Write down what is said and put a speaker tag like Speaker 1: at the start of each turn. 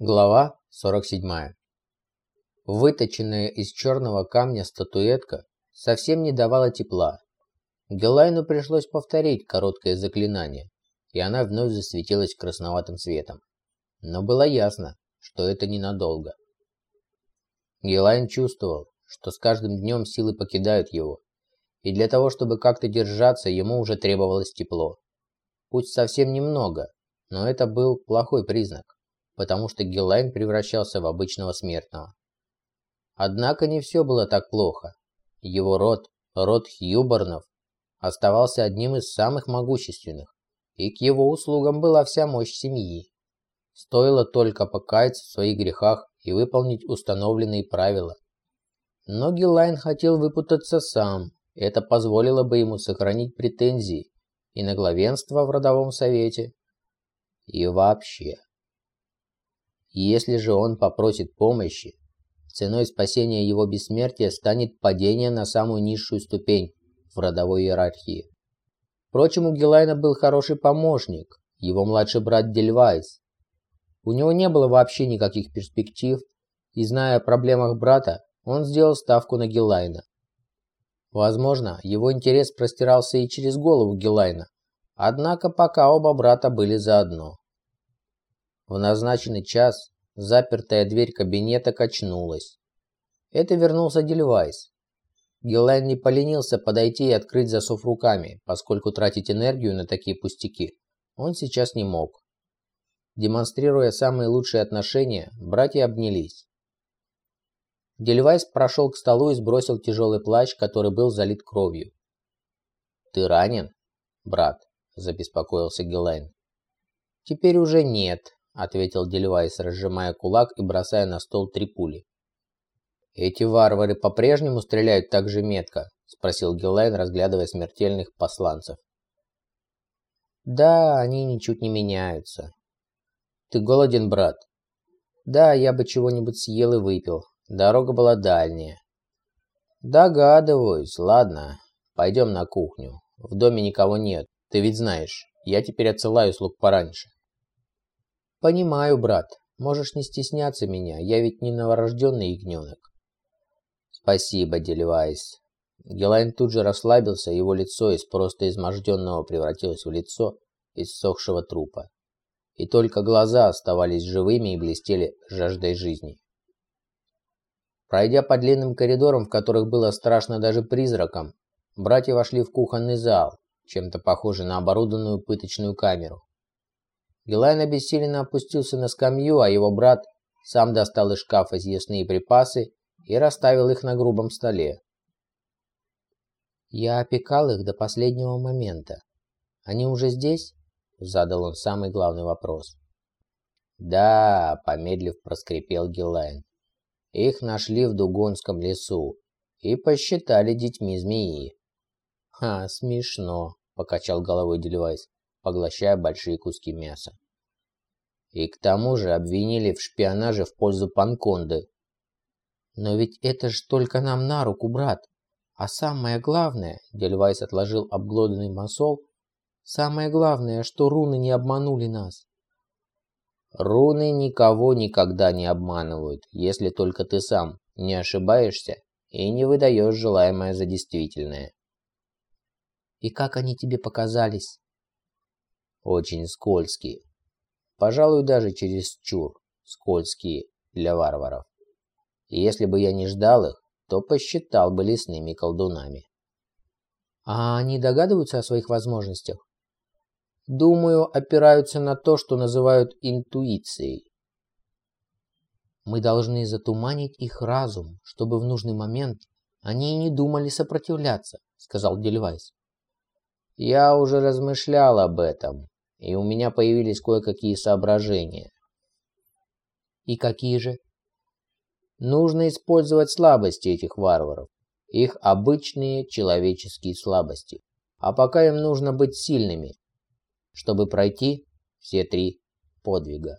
Speaker 1: Глава 47. Выточенная из черного камня статуэтка совсем не давала тепла. Гелайну пришлось повторить короткое заклинание, и она вновь засветилась красноватым светом. Но было ясно, что это ненадолго. Гелайн чувствовал, что с каждым днем силы покидают его, и для того, чтобы как-то держаться, ему уже требовалось тепло. Пусть совсем немного, но это был плохой признак потому что Гелайн превращался в обычного смертного. Однако не все было так плохо. Его род, род Хьюборнов, оставался одним из самых могущественных, и к его услугам была вся мощь семьи. Стоило только покаяться в своих грехах и выполнить установленные правила. Но Гелайн хотел выпутаться сам, это позволило бы ему сохранить претензии и на главенство в родовом совете. И вообще. Если же он попросит помощи, ценой спасения его бессмертия станет падение на самую низшую ступень в родовой иерархии. Впрочем, у Гелайна был хороший помощник, его младший брат Дельвайс. У него не было вообще никаких перспектив, и зная о проблемах брата, он сделал ставку на Гелайна. Возможно, его интерес простирался и через голову Гелайна, однако пока оба брата были заодно. В назначенный час запертая дверь кабинета качнулась. Это вернулся Дельвайс. Гелайн не поленился подойти и открыть засов руками, поскольку тратить энергию на такие пустяки он сейчас не мог. Демонстрируя самые лучшие отношения, братья обнялись. Дельвайс прошел к столу и сбросил тяжелый плащ, который был залит кровью. «Ты ранен, брат?» – забеспокоился Гелайн. «Теперь уже нет», ответил Дельвайс, разжимая кулак и бросая на стол три пули. «Эти варвары по-прежнему стреляют так же метко?» – спросил Гиллайн, разглядывая смертельных посланцев. «Да, они ничуть не меняются». «Ты голоден, брат?» «Да, я бы чего-нибудь съел и выпил. Дорога была дальняя». «Догадываюсь. Ладно, пойдем на кухню. В доме никого нет. Ты ведь знаешь, я теперь отсылаю слуг пораньше». «Понимаю, брат. Можешь не стесняться меня. Я ведь не новорожденный ягненок». «Спасибо, Дельвайс». Гелайн тут же расслабился, его лицо из просто изможденного превратилось в лицо иссохшего трупа. И только глаза оставались живыми и блестели жаждой жизни. Пройдя по длинным коридорам, в которых было страшно даже призракам, братья вошли в кухонный зал, чем-то похожий на оборудованную пыточную камеру. Гелайн обессиленно опустился на скамью, а его брат сам достал из шкафа съестные припасы и расставил их на грубом столе. «Я опекал их до последнего момента. Они уже здесь?» – задал он самый главный вопрос. «Да», – помедлив проскрипел Гелайн. «Их нашли в Дугонском лесу и посчитали детьми змеи». «Ха, смешно», – покачал головой Дельвайс поглощая большие куски мяса. И к тому же обвинили в шпионаже в пользу Панконды. Но ведь это ж только нам на руку, брат. А самое главное, Дельвайс отложил обглоданный масол, самое главное, что руны не обманули нас. Руны никого никогда не обманывают, если только ты сам не ошибаешься и не выдаешь желаемое за действительное. И как они тебе показались? Очень скользкие. Пожалуй, даже чересчур скользкие для варваров. И если бы я не ждал их, то посчитал бы лесными колдунами. А они догадываются о своих возможностях? Думаю, опираются на то, что называют интуицией. Мы должны затуманить их разум, чтобы в нужный момент они не думали сопротивляться, сказал Дельвайс. Я уже размышлял об этом, и у меня появились кое-какие соображения. И какие же? Нужно использовать слабости этих варваров, их обычные человеческие слабости. А пока им нужно быть сильными, чтобы пройти все три подвига.